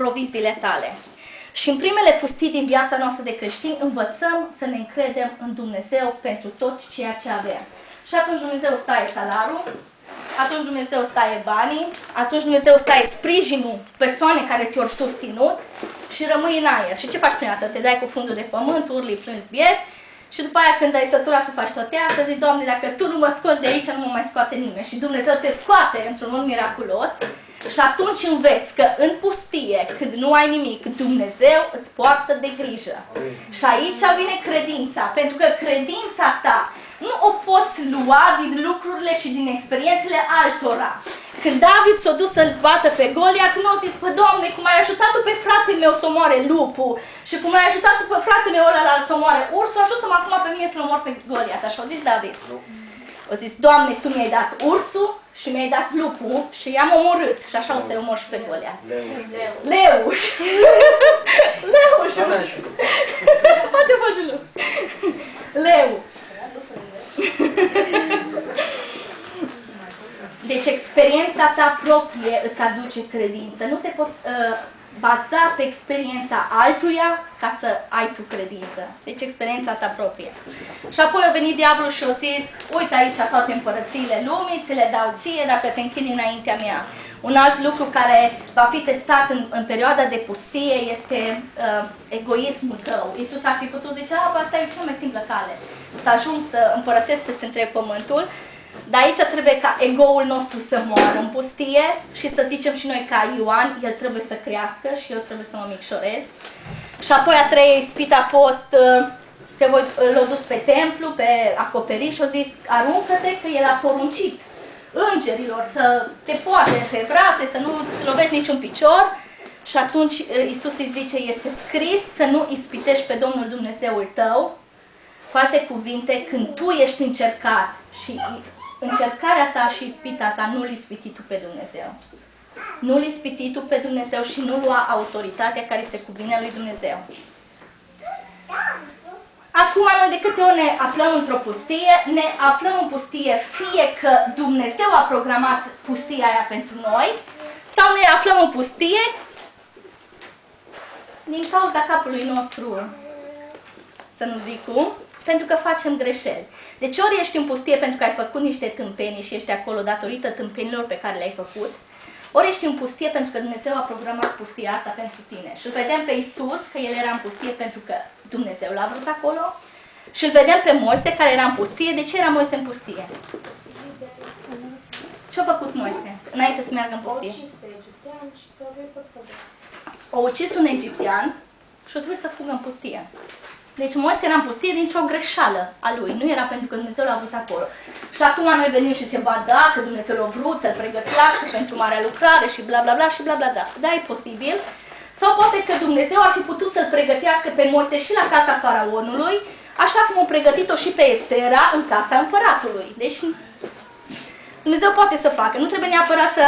proviziile tale. Și în primele pustii din viața noastră de creștini învățăm să ne încredem în Dumnezeu pentru tot ceea ce avem. Și atunci Dumnezeu staie salarul, atunci Dumnezeu staie banii, atunci Dumnezeu staie sprijinul persoane care te-au susținut și rămâi în aer. Și ce faci prima dată? Te dai cu fundul de pământ, urli, plângi biet și după aia când ai sătura să faci tot să zici, Doamne, dacă Tu nu mă scoți de aici, nu mă mai scoate nimeni. Și Dumnezeu te scoate într-un mod miraculos și atunci înveți că în pustie, când nu ai nimic, Dumnezeu îți poartă de grijă. Și aici vine credința, pentru că credința ta nu o poți lua din lucrurile și din experiențele altora. Când David s-a dus să-l bată pe Goliat, nu a zis, păi Doamne, cum ai ajutat pe fratele meu să omoare lupul și cum ai ajutat pe fratele meu ăla să omoare ursul, ajută-mă acum pe mine să-l omor pe Goliat. Așa a zis David. A zis, Doamne, Tu mi-ai dat ursul și mi-ai dat lupul și i-am omorât. Și așa o să-i omor și pe Goliat. Leuș. Leuș. Poate face lup. Leu. Deci experiența ta proprie îți aduce credință. Nu te poți uh, baza pe experiența altuia ca să ai tu credință. Deci experiența ta proprie. Și apoi a venit diavolul și a zis, uite aici toate împărățiile lumii, ți le dau ție dacă te închini înaintea mea. Un alt lucru care va fi testat în, în perioada de pustie este uh, egoismul tău. Iisus ar fi putut zice, a, asta e cea mai simplă cale. Să ajung să împărățesc peste întreg pământul, dar aici trebuie ca ego-ul nostru să moară în pustie și să zicem și noi ca Ioan, el trebuie să crească și eu trebuie să mă micșorez. Și apoi a treia ispită a fost, uh, te voi, l-a dus pe templu, pe acoperiș și a zis, aruncă-te că el a poruncit îngerilor să te poate pe brațe, să nu îți lovești niciun picior. Și atunci uh, Isus îi zice, este scris să nu ispitești pe Domnul Dumnezeul tău. Cu alte cuvinte, când tu ești încercat și încercarea ta și ispita ta, nu-L ispiti tu pe Dumnezeu. Nu-L ispiti tu pe Dumnezeu și nu lua autoritatea care se cuvine lui Dumnezeu. Acum noi de câte ori ne aflăm într-o pustie, ne aflăm în pustie fie că Dumnezeu a programat pustia aia pentru noi, sau ne aflăm în pustie din cauza capului nostru, să nu zic cum, pentru că facem greșeli. Deci ori ești în pustie pentru că ai făcut niște tâmpenii și ești acolo datorită tâmpenilor pe care le-ai făcut, ori ești în pustie pentru că Dumnezeu a programat pustia asta pentru tine. Și îl vedem pe Isus că el era în pustie pentru că Dumnezeu l-a vrut acolo. Și îl vedem pe Moise care era în pustie. De ce era Moise în pustie? Ce a făcut Moise înainte să meargă în pustie? O ucis un egiptean și o trebuie să fugă în pustie. Deci Moise era în pustie dintr-o greșeală a lui, nu era pentru că Dumnezeu l-a vrut acolo. Și acum noi venim și se ba da, că Dumnezeu l-a vrut să-l pregătească pentru marea lucrare și bla bla bla și bla bla bla. Da, e posibil. Sau poate că Dumnezeu ar fi putut să-l pregătească pe Moise și la casa faraonului, așa cum a pregătit-o și pe Estera în casa împăratului. Deci Dumnezeu poate să facă. Nu trebuie neapărat să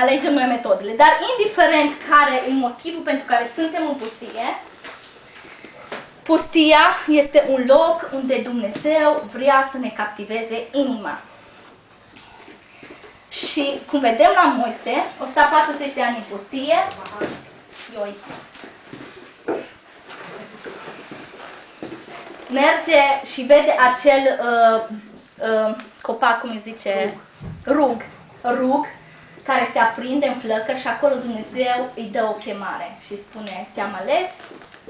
alegem noi metodele. Dar indiferent care e motivul pentru care suntem în pustie, Pustia este un loc unde Dumnezeu vrea să ne captiveze inima. Și cum vedem la Moise, 140 de ani în pustie, ioi, merge și vede acel uh, uh, copac, cum îi zice, rug, rug, care se aprinde în flăcări și acolo Dumnezeu îi dă o chemare și spune, te-am ales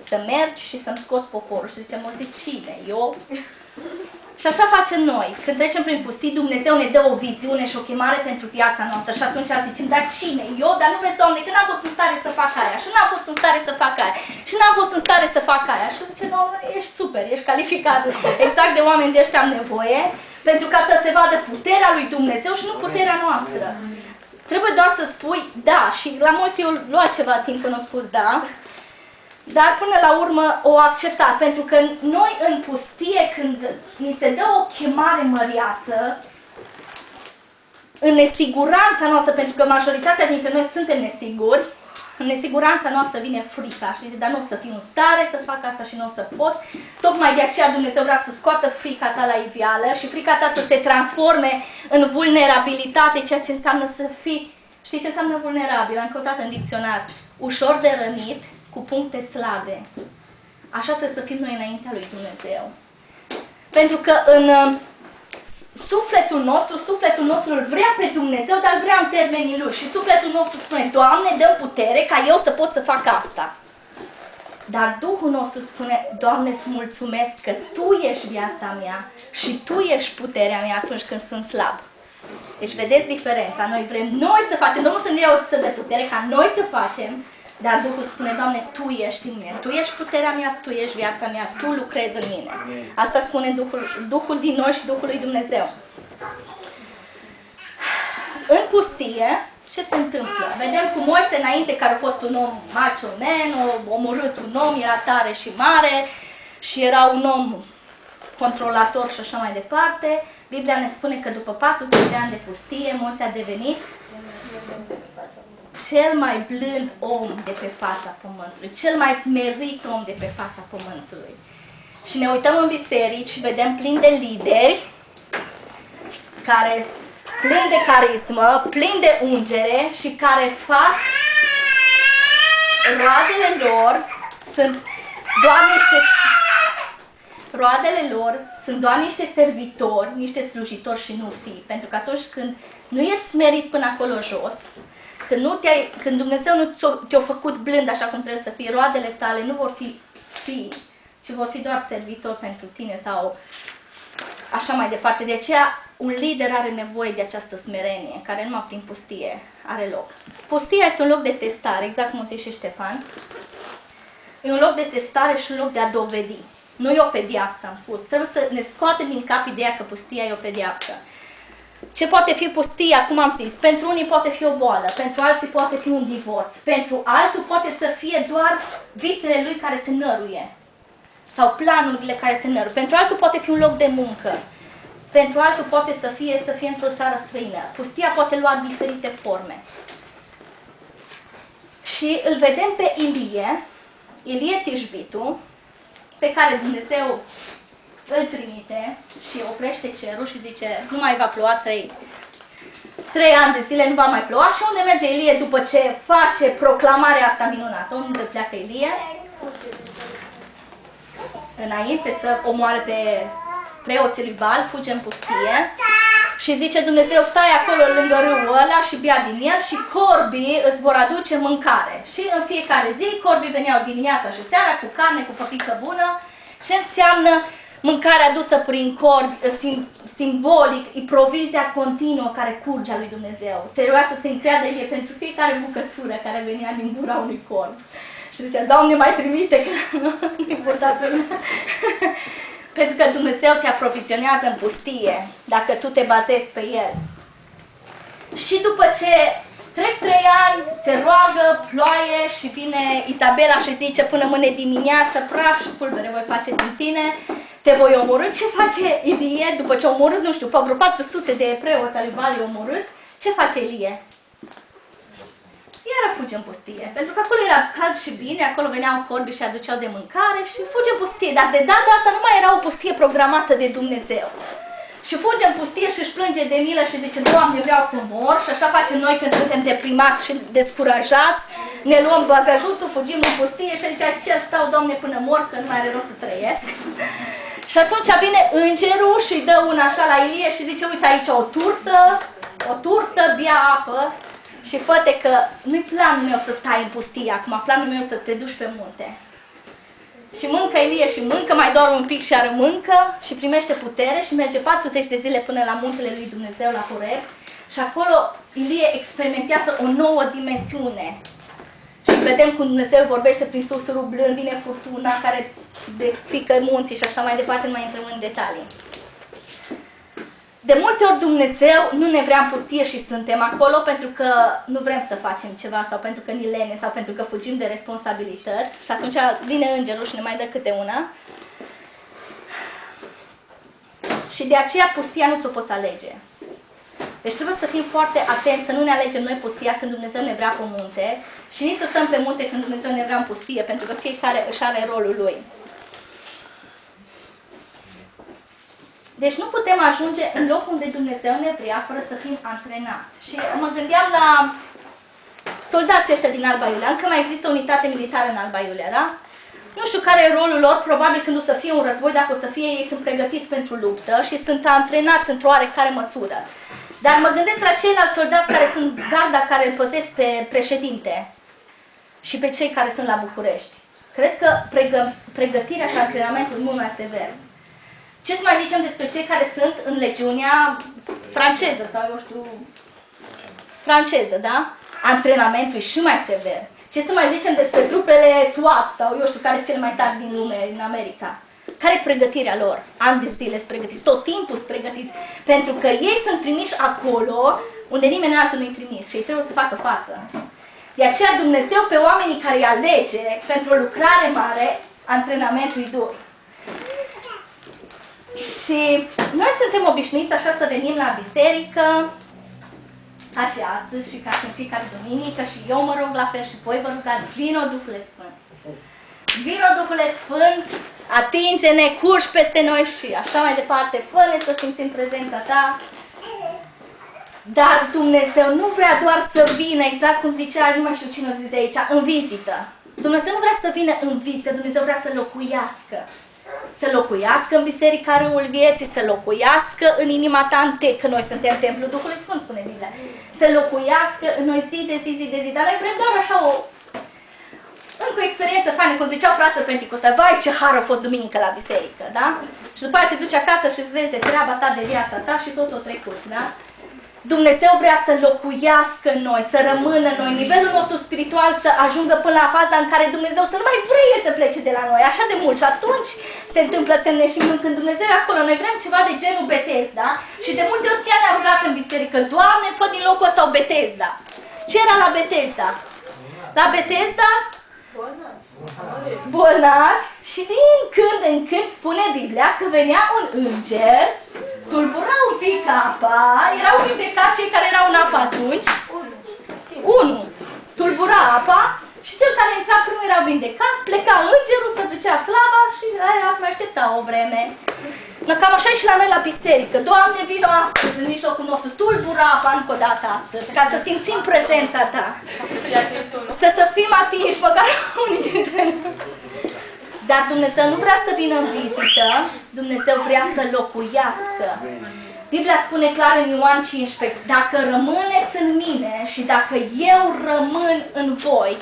să mergi și să-mi scoți poporul. Și zicem, o zic, cine? Eu? Și așa facem noi. Când trecem prin pustii, Dumnezeu ne dă o viziune și o chemare pentru viața noastră și atunci zicem, dar cine? Eu? Dar nu vezi, Doamne, că n-am fost în stare să fac aia și n-am fost în stare să fac aia și n-am fost în stare să fac aia. Și zice, Doamne, ești super, ești calificat. Exact de oameni de ăștia am nevoie pentru ca să se vadă puterea lui Dumnezeu și nu puterea noastră. Trebuie doar să spui da și la Moise eu lua ceva timp până a spus da. Dar până la urmă o acceptat, pentru că noi în pustie, când ni se dă o chemare măriață, în nesiguranța noastră, pentru că majoritatea dintre noi suntem nesiguri, în nesiguranța noastră vine frica și zice, dar nu o să fiu în stare să fac asta și nu o să pot. Tocmai de aceea Dumnezeu vrea să scoată frica ta la iveală și frica ta să se transforme în vulnerabilitate, ceea ce înseamnă să fii Știți ce înseamnă vulnerabil? Am căutat în dicționar. Ușor de rănit, cu puncte slabe. Așa trebuie să fim noi înaintea lui Dumnezeu. Pentru că în uh, sufletul nostru, sufletul nostru îl vrea pe Dumnezeu, dar vrea în termenii lui. Și sufletul nostru spune, Doamne, dă putere ca eu să pot să fac asta. Dar Duhul nostru spune, Doamne, îți mulțumesc că Tu ești viața mea și Tu ești puterea mea atunci când sunt slab. Deci vedeți diferența. Noi vrem noi să facem, Domnul să ne ia o să de putere ca noi să facem, dar Duhul spune, Doamne, Tu ești în mine, Tu ești puterea mea, Tu ești viața mea, Tu lucrezi în mine. Asta spune Duhul, Duhul din noi și Duhul lui Dumnezeu. În pustie, ce se întâmplă? Vedem cu Moise înainte, care a fost un om macho man, a omorât un om, era tare și mare și era un om controlator și așa mai departe. Biblia ne spune că după 40 de ani de pustie, Moise a devenit cel mai blând om de pe fața pământului, cel mai smerit om de pe fața pământului. Și ne uităm în biserici și vedem plin de lideri care plin de carismă, plin de ungere și care fac roadele lor sunt doar niște roadele lor sunt doar niște servitori, niște slujitori și nu fii. Pentru că atunci când nu ești smerit până acolo jos, când, nu te când Dumnezeu nu te-a făcut blând așa cum trebuie să fie, roadele tale nu vor fi fi, ci vor fi doar servitori pentru tine sau așa mai departe. De aceea, un lider are nevoie de această smerenie, care numai prin pustie are loc. Pustia este un loc de testare, exact cum o zice și Ștefan. E un loc de testare și un loc de a dovedi. Nu e o pediapsă, am spus. Trebuie să ne scoatem din cap ideea că pustia e o pediapsă. Ce poate fi pustia, cum am zis? Pentru unii poate fi o boală, pentru alții poate fi un divorț, pentru altul poate să fie doar visele lui care se năruie sau planurile care se năruie. Pentru altul poate fi un loc de muncă, pentru altul poate să fie, să fie într-o țară străină. Pustia poate lua diferite forme. Și îl vedem pe Ilie, Ilie Tijbitu, pe care Dumnezeu îl trimite și oprește cerul și zice nu mai va ploua trei, trei ani de zile, nu va mai ploua și unde merge Ilie după ce face proclamarea asta minunată? Unde pleacă Ilie? Înainte să omoare pe preoții lui Bal, fuge în pustie și zice Dumnezeu, stai acolo lângă râul ăla și bea din el și corbii îți vor aduce mâncare. Și în fiecare zi corbii veneau dimineața și seara cu carne, cu păpică bună. Ce înseamnă mâncarea adusă prin corbi, sim, simbolic, e provizia continuă care curge a lui Dumnezeu. Trebuia să se încreadă el pentru fiecare bucătură care venea din gura unui corb. Și zicea, Doamne, mai trimite, că nu Pentru că Dumnezeu te aprovizionează în pustie, dacă tu te bazezi pe El. Și după ce trec trei ani, se roagă, ploaie și vine Isabela și zice până mâine dimineață, praf și pulbere voi face din tine, te voi omorâ. Ce face Ilie după ce a omorât, nu știu, pe vreo 400 de preoți al lui Bali omorât? Ce face Ilie? iară fuge în pustie. Pentru că acolo era cald și bine, acolo veneau corbi și aduceau de mâncare și fuge în pustie. Dar de data asta nu mai era o pustie programată de Dumnezeu. Și fuge în pustie și își plânge de milă și zice, Doamne, vreau să mor. Și așa facem noi când suntem deprimați și descurajați. Ne luăm bagajuțul, fugim în pustie și zice, ce stau, Doamne, până mor, că nu mai are rost să trăiesc. și atunci vine îngerul și dă una așa la Ilie și zice, uite aici o turtă, o turtă, bia apă și fă că nu-i planul meu să stai în pustie acum, planul meu să te duci pe munte. Și mâncă Elie și mâncă, mai doar un pic și are mâncă și primește putere și merge 40 de zile până la muntele lui Dumnezeu, la Horeb. Și acolo Ilie experimentează o nouă dimensiune. Și vedem cum Dumnezeu vorbește prin susurul blând, vine furtuna care despică munții și așa mai departe, nu mai intrăm în detalii. De multe ori Dumnezeu nu ne vrea în pustie și suntem acolo pentru că nu vrem să facem ceva sau pentru că ni lene sau pentru că fugim de responsabilități și atunci vine îngerul și ne mai dă câte una. Și de aceea pustia nu ți-o poți alege. Deci trebuie să fim foarte atenți să nu ne alegem noi pustia când Dumnezeu ne vrea pe munte și nici să stăm pe munte când Dumnezeu ne vrea în pustie, pentru că fiecare își are rolul lui. Deci nu putem ajunge în locul unde Dumnezeu ne vrea fără să fim antrenați. Și mă gândeam la soldații ăștia din Alba Iulia, încă mai există unitate militară în Alba Iulia, da? Nu știu care e rolul lor, probabil când o să fie un război, dacă o să fie, ei sunt pregătiți pentru luptă și sunt antrenați într-o oarecare măsură. Dar mă gândesc la ceilalți soldați care sunt garda care îl păzesc pe președinte și pe cei care sunt la București. Cred că pregă, pregătirea și antrenamentul mult mai sever. Ce să mai zicem despre cei care sunt în legiunea franceză sau eu știu, franceză, da? Antrenamentul e și mai sever. Ce să mai zicem despre trupele SWAT sau eu știu care sunt cele mai tari din lume, din America? Care e pregătirea lor? Ani de zile sunt pregătiți, tot timpul sunt pregătiți, pentru că ei sunt trimiși acolo unde nimeni altul nu-i trimis și ei trebuie să facă față. De aceea Dumnezeu pe oamenii care îi alege pentru o lucrare mare, antrenamentul dur. Și noi suntem obișnuiți așa să venim la biserică, ca și astăzi și ca și în fiecare duminică și eu mă rog la fel și voi vă rugați, vino Duhul Sfânt. Vino Duhul Sfânt, atinge-ne, curși peste noi și așa mai departe, fă-ne să simțim prezența ta. Dar Dumnezeu nu vrea doar să vină, exact cum zicea, nu mai știu cine o zis de aici, în vizită. Dumnezeu nu vrea să vină în vizită, Dumnezeu vrea să locuiască să locuiască în biserica râul vieții, să locuiască în inima ta în te, că noi suntem templul Duhului Sfânt, spune Biblia. Să locuiască în noi zi de zi, zi de zi, dar noi vrem doar așa o încă o experiență faină, cum ziceau frață Pentecostal, vai ce har a fost duminică la biserică, da? Și după aceea te duci acasă și îți vezi de treaba ta, de viața ta și tot o trecut, da? Dumnezeu vrea să locuiască în noi, să rămână în noi, nivelul nostru spiritual să ajungă până la faza în care Dumnezeu să nu mai vrea să plece de la noi, așa de mult. Și atunci se întâmplă semne și când Dumnezeu e acolo, noi vrem ceva de genul Betesda și de multe ori chiar ne-a rugat în biserică, Doamne, fă din locul ăsta o Betesda. Ce era la Betesda? La Betesda? Bolnavi și din când în când spune Biblia că venea un înger tulbura un pic apa, erau vindecați cei care erau în apă atunci. Unu. Tulbura apa și cel care intra primul era vindecat, pleca îngerul, se ducea slava și aia ați mai aștepta o vreme. No, cam așa e și la noi la biserică. Doamne, vino astăzi în mijlocul nostru, tulbura apa încă o dată astăzi, ca să simțim prezența Ta. Să, să fim atinși, măcar unii dintre noi. Dar Dumnezeu nu vrea să vină în vizită, Dumnezeu vrea să locuiască. Biblia spune clar în Ioan 15, dacă rămâneți în mine și dacă eu rămân în voi,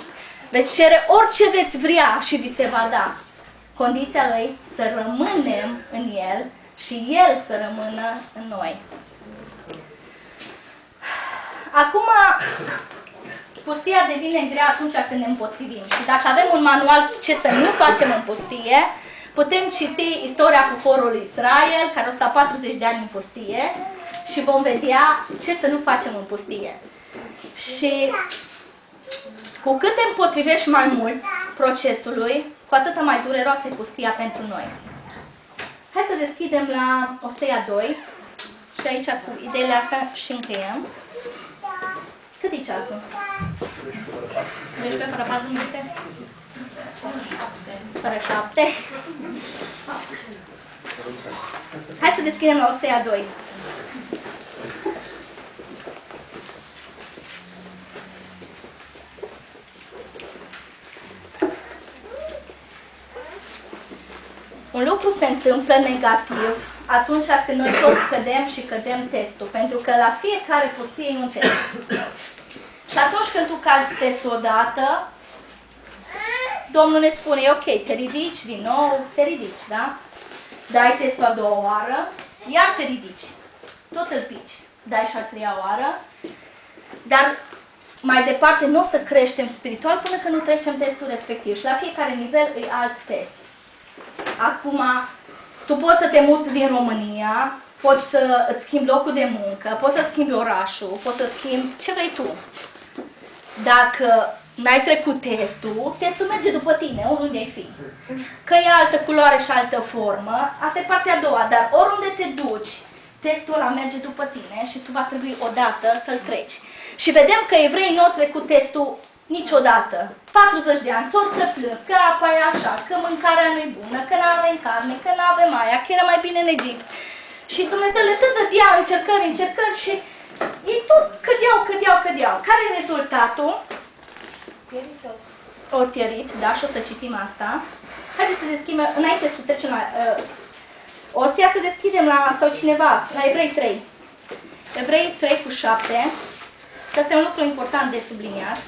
veți cere orice veți vrea și vi se va da. Condiția lui să rămânem în El și El să rămână în noi. Acum, pustia devine grea atunci când ne împotrivim. Și dacă avem un manual ce să nu facem în pustie, putem citi istoria poporului Israel, care a stat 40 de ani în pustie, și vom vedea ce să nu facem în pustie. Și cu cât te împotrivești mai mult procesului, cu atât mai dureroasă e pustia pentru noi. Hai să deschidem la Osea 2 și aici cu ideile astea și încheiem. Cât e ceasul? 12 fără 4 minute? Fără 7. Hai să deschidem la Osea 2. Un lucru se întâmplă negativ atunci când noi tot cădem și cădem testul, pentru că la fiecare pustie e un test. Și atunci când tu cazi testul odată, Domnul ne spune, ok, te ridici din nou, te ridici, da? Dai testul a doua oară, iar te ridici. Tot îl pici. Dai și a treia oară. Dar mai departe nu o să creștem spiritual până când nu trecem testul respectiv. Și la fiecare nivel e alt test. Acum, tu poți să te muți din România, poți să îți schimbi locul de muncă, poți să schimbi orașul, poți să schimbi ce vrei tu. Dacă n-ai trecut testul, testul merge după tine, oriunde ai fi. Că e altă culoare și altă formă, asta e partea a doua, dar oriunde te duci, testul ăla merge după tine și tu va trebui odată să-l treci. Și vedem că evreii nu au trecut testul niciodată. 40 de ani, s-au plâns, că apa e așa, că mâncarea nu e bună, că nu avem carne, că nu avem aia, că era mai bine în Egipt. Și Dumnezeu le tot dădea încercări, încercări și ei tot cădeau, cădeau, cădeau. Care e rezultatul? Ori pierit, da, și o să citim asta. Haideți să deschidem, înainte să trecem la... Uh, o să ia să deschidem la, sau cineva, la Evrei 3. Evrei 3 cu 7. Asta e un lucru important de subliniat.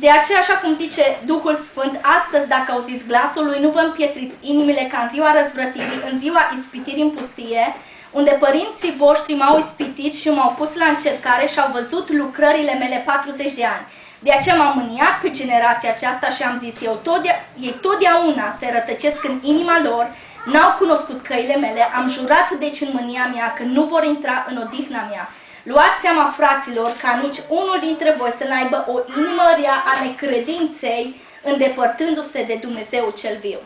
De aceea, așa cum zice Duhul Sfânt, astăzi, dacă auziți glasul lui, nu vă împietriți inimile ca în ziua răzvrătirii, în ziua ispitirii în pustie, unde părinții voștri m-au ispitit și m-au pus la încercare și au văzut lucrările mele 40 de ani. De aceea m-am mâniat pe generația aceasta și am zis, eu tot de, ei totdeauna se rătăcesc în inima lor, n-au cunoscut căile mele, am jurat deci în mânia mea că nu vor intra în odihna mea. Luați seama, fraților, ca nici unul dintre voi să n-aibă o inimă rea a necredinței, îndepărtându-se de Dumnezeu cel viu.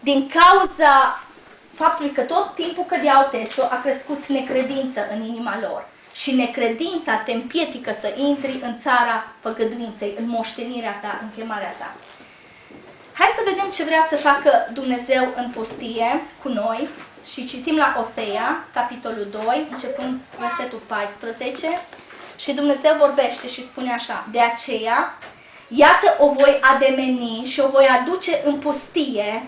Din cauza faptului că tot timpul cădeau testul, a crescut necredință în inima lor. Și necredința te împietică să intri în țara făgăduinței, în moștenirea ta, în chemarea ta. Hai să vedem ce vrea să facă Dumnezeu în pustie cu noi și citim la Osea, capitolul 2, începând versetul 14. Și Dumnezeu vorbește și spune așa, de aceea, iată o voi ademeni și o voi aduce în pustie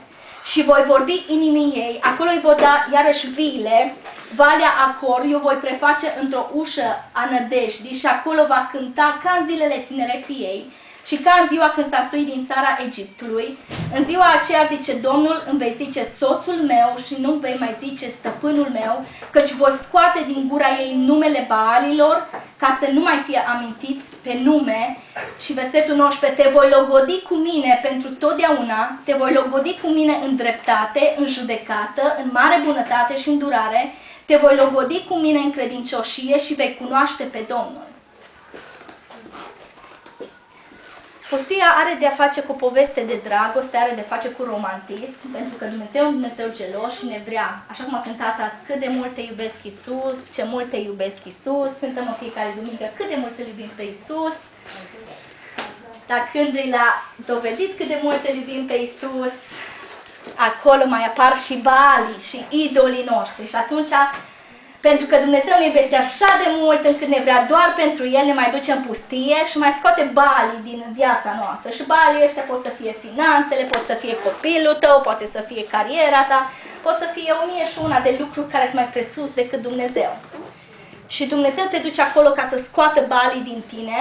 și voi vorbi inimii ei, acolo îi voi da iarăși vile, valea Acor, eu voi preface într-o ușă a nădejdii și acolo va cânta ca în zilele tinereții ei, și ca în ziua când s-a suit din țara Egiptului, în ziua aceea zice Domnul, îmi vei zice soțul meu și nu vei mai zice stăpânul meu, căci voi scoate din gura ei numele Baalilor, ca să nu mai fie amintiți pe nume. Și versetul 19, te voi logodi cu mine pentru totdeauna, te voi logodi cu mine în dreptate, în judecată, în mare bunătate și îndurare, te voi logodi cu mine în credincioșie și vei cunoaște pe Domnul. Pustia are de a face cu poveste de dragoste, are de a face cu romantism, pentru că Dumnezeu e un Dumnezeu gelos și ne vrea, așa cum a cântat azi, cât de mult te iubesc Iisus, ce mult te iubesc Iisus, cântăm în fiecare duminică cât de mult îl iubim pe Iisus, dar când îi l-a dovedit cât de mult îl iubim pe Iisus, acolo mai apar și balii și idolii noștri. Și atunci pentru că Dumnezeu ne iubește așa de mult încât ne vrea doar pentru El, ne mai duce în pustie și mai scoate balii din viața noastră. Și balii ăștia pot să fie finanțele, pot să fie copilul tău, poate să fie cariera ta, pot să fie o mie și una de lucruri care sunt mai presus decât Dumnezeu. Și Dumnezeu te duce acolo ca să scoată balii din tine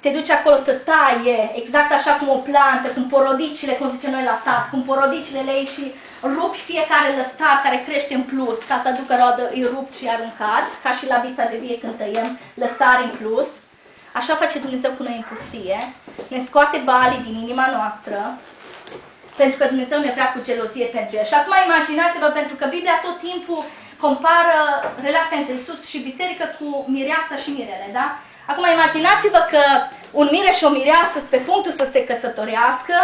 te duci acolo să taie, exact așa cum o plantă, cum porodicile, cum zicem noi la sat, cum porodicile lei și rupi fiecare lăstar care crește în plus, ca să aducă roadă, îi rupt și aruncat, ca și la vița de vie când tăiem lăstari în plus. Așa face Dumnezeu cu noi în pustie, ne scoate balii din inima noastră, pentru că Dumnezeu ne vrea cu gelozie pentru el. Și acum imaginați-vă, pentru că Biblia tot timpul compară relația între Isus și biserică cu mireasa și mirele, da? Acum imaginați-vă că un mire și o mireasă sunt pe punctul să se căsătorească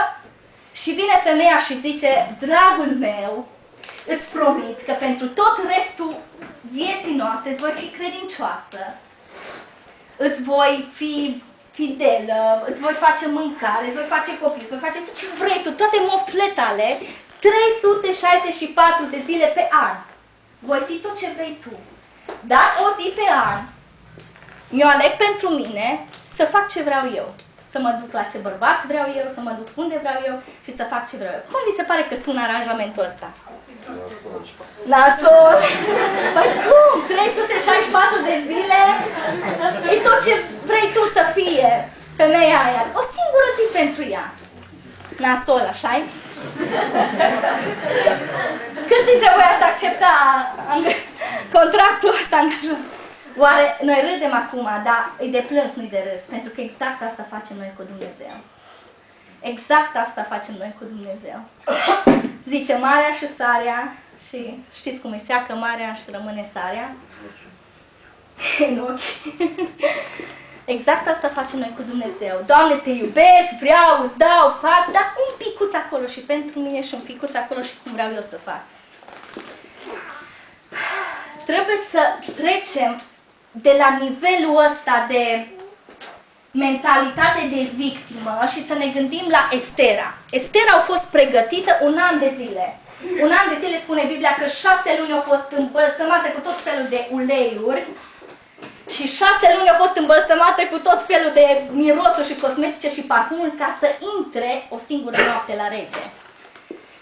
și vine femeia și zice, dragul meu, îți promit că pentru tot restul vieții noastre îți voi fi credincioasă, îți voi fi fidelă, îți voi face mâncare, îți voi face copii, îți voi face tot ce vrei tu, toate mofturile tale, 364 de zile pe an. Voi fi tot ce vrei tu. Dar o zi pe an eu aleg pentru mine să fac ce vreau eu. Să mă duc la ce bărbați vreau eu, să mă duc unde vreau eu și să fac ce vreau eu. Cum vi se pare că sună aranjamentul ăsta? Nasol! Păi cum? 364 de zile? E tot ce vrei tu să fie femeia aia. O singură zi pentru ea. Nasol, așa -i? Câți dintre voi ați accepta contractul ăsta angajat? Oare noi râdem acum, dar e de plâns, nu-i de râs, pentru că exact asta facem noi cu Dumnezeu. Exact asta facem noi cu Dumnezeu. Zice marea și sarea și știți cum e, seacă marea și rămâne sarea în ochi. Exact asta facem noi cu Dumnezeu. Doamne, te iubesc, vreau, îți dau, fac, dar un picuț acolo și pentru mine și un picuț acolo și cum vreau eu să fac. Trebuie să trecem de la nivelul ăsta de mentalitate de victimă și să ne gândim la Estera. Estera a fost pregătită un an de zile. Un an de zile spune Biblia că șase luni au fost îmbălsămate cu tot felul de uleiuri și șase luni au fost îmbălsămate cu tot felul de mirosuri și cosmetice și parfumuri ca să intre o singură noapte la rege.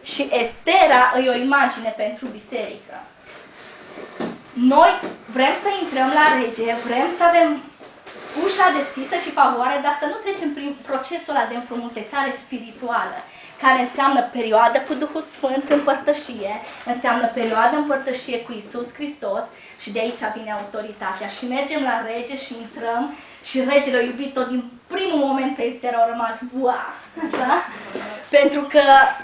Și Estera e o imagine pentru biserică. Noi vrem să intrăm la rege, vrem să avem ușa deschisă și favoare, dar să nu trecem prin procesul ăla de înfrumusețare spirituală, care înseamnă perioadă cu Duhul Sfânt în părtășie, înseamnă perioadă în părtășie cu Isus Hristos și de aici vine autoritatea. Și mergem la rege și intrăm și regele a iubit-o din primul moment pe Esther au rămas wow, da? Pentru că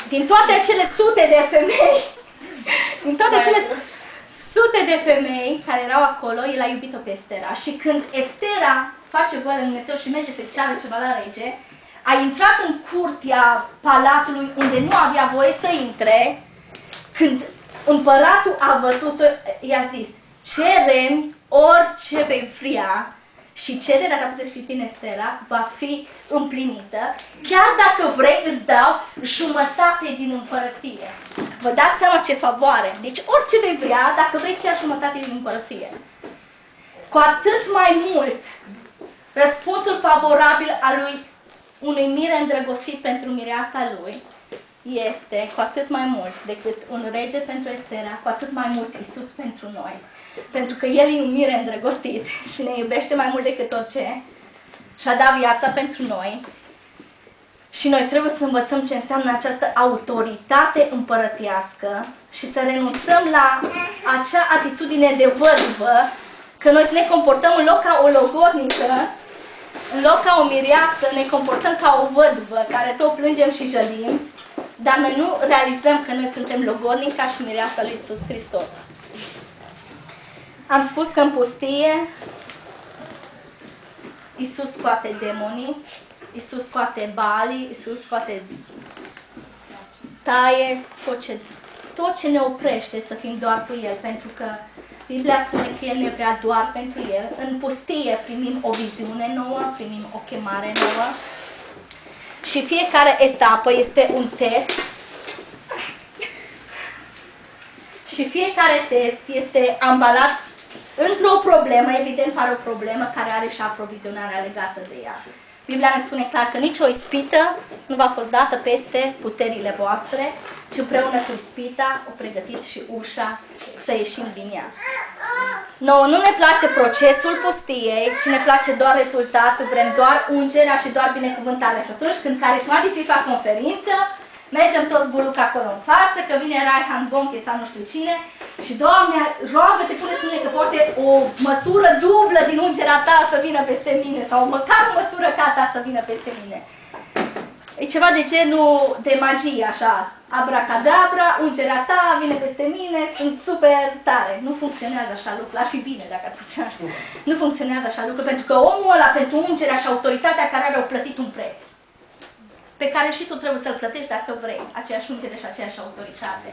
din toate acele sute de femei, din toate acele sute de femei care erau acolo, el a iubit-o pe Estera. Și când Estera face voia lui Dumnezeu și merge să ceară ceva la rege, a intrat în curtea palatului unde nu avea voie să intre, când împăratul a văzut-o, i-a zis, cerem orice vei fria și cererea, dacă puteți citi în Estera, va fi împlinită, chiar dacă vrei îți dau jumătate din împărăție. Vă dați seama ce favoare. Deci orice vei vrea, dacă vrei chiar jumătate din împărăție. Cu atât mai mult, răspunsul favorabil al lui unui mire îndrăgostit pentru mireasa lui este cu atât mai mult decât un rege pentru Estera, cu atât mai mult Isus pentru noi. Pentru că El e un mire îndrăgostit și ne iubește mai mult decât orice și a dat viața pentru noi. Și noi trebuie să învățăm ce înseamnă această autoritate împărătească și să renunțăm la acea atitudine de vădvă, că noi să ne comportăm în loc ca o logornică, în loc ca o mireasă, ne comportăm ca o vădvă, care tot plângem și jălim, dar noi nu realizăm că noi suntem logodnici ca și mireasa lui Iisus Hristos. Am spus că în pustie. Iisus scoate demonii, Iisus scoate bali, Iisus scoate taie tot ce, tot ce ne oprește să fim doar cu El, pentru că Biblia spune că El ne vrea doar pentru El. În pustie primim o viziune nouă, primim o chemare nouă. Și fiecare etapă este un test. Și fiecare test este ambalat într-o problemă, evident are o problemă care are și aprovizionarea legată de ea. Biblia ne spune clar că nicio ispită nu va fost dată peste puterile voastre, ci împreună cu ispita o pregătit și ușa să ieșim din ea. Nouă nu ne place procesul pustiei, ci ne place doar rezultatul, vrem doar ungerea și doar binecuvântarea. Și atunci când carismaticii fac conferință, mergem toți buluc acolo în față, că vine Raihan Bonche sau nu știu cine și Doamne, roagă-te, pune-să că poate o măsură dublă din ungerea ta să vină peste mine sau măcar o măsură ca ta să vină peste mine. E ceva de genul de magie, așa. Abracadabra, ungerea ta vine peste mine, sunt super tare. Nu funcționează așa lucru. Ar fi bine dacă ar funcționa. Nu funcționează așa lucru, pentru că omul ăla, pentru ungerea și autoritatea care are, au plătit un preț. Pe care și tu trebuie să-l plătești dacă vrei. Aceeași ungere și aceeași autoritate.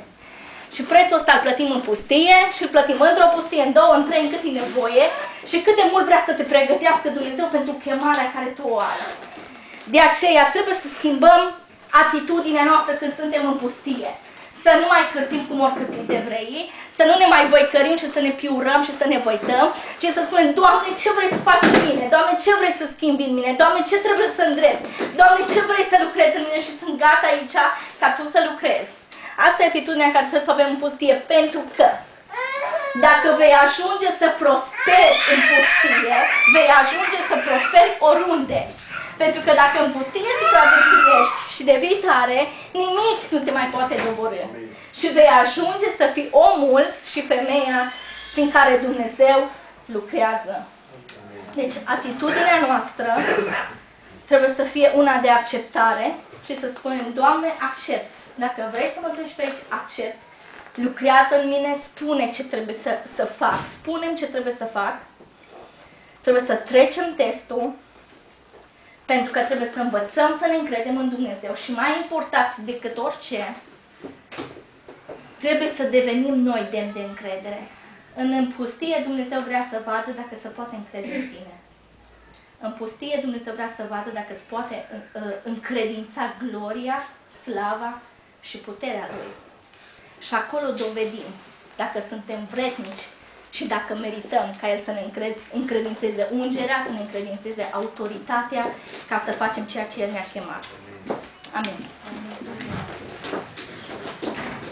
Și prețul ăsta îl plătim în pustie și îl plătim într-o pustie, în două, în trei, în cât e nevoie și cât de mult vrea să te pregătească Dumnezeu pentru chemarea care tu o ai. De aceea trebuie să schimbăm atitudinea noastră când suntem în pustie. Să nu mai cârtim cum ori cârtim evreii, să nu ne mai voicărim și să ne piurăm și să ne văităm, ci să spunem, Doamne, ce vrei să faci în mine? Doamne, ce vrei să schimbi în mine? Doamne, ce trebuie să îndrept? Doamne, ce vrei să lucrezi în mine? Și sunt gata aici ca Tu să lucrezi. Asta e atitudinea care trebuie să o avem în pustie, pentru că dacă vei ajunge să prosperi în pustie, vei ajunge să prosperi oriunde. Pentru că dacă în pustie supraviețuiești și devii tare, nimic nu te mai poate doborâ. Și vei ajunge să fii omul și femeia prin care Dumnezeu lucrează. Deci atitudinea noastră trebuie să fie una de acceptare și să spunem, Doamne, accept dacă vrei să mă duci pe aici, accept. Lucrează în mine, spune ce trebuie să, să fac. Spunem ce trebuie să fac. Trebuie să trecem testul, pentru că trebuie să învățăm să ne încredem în Dumnezeu și mai important decât orice, trebuie să devenim noi demni de încredere. În pustie Dumnezeu vrea să vadă dacă se poate încrede în tine. În pustie Dumnezeu vrea să vadă dacă îți poate uh, uh, încredința gloria, slava și puterea Lui. Și acolo dovedim dacă suntem vretnici și dacă merităm ca El să ne încredințeze ungerea, să ne încredințeze autoritatea ca să facem ceea ce El ne-a chemat. Amin. Amin.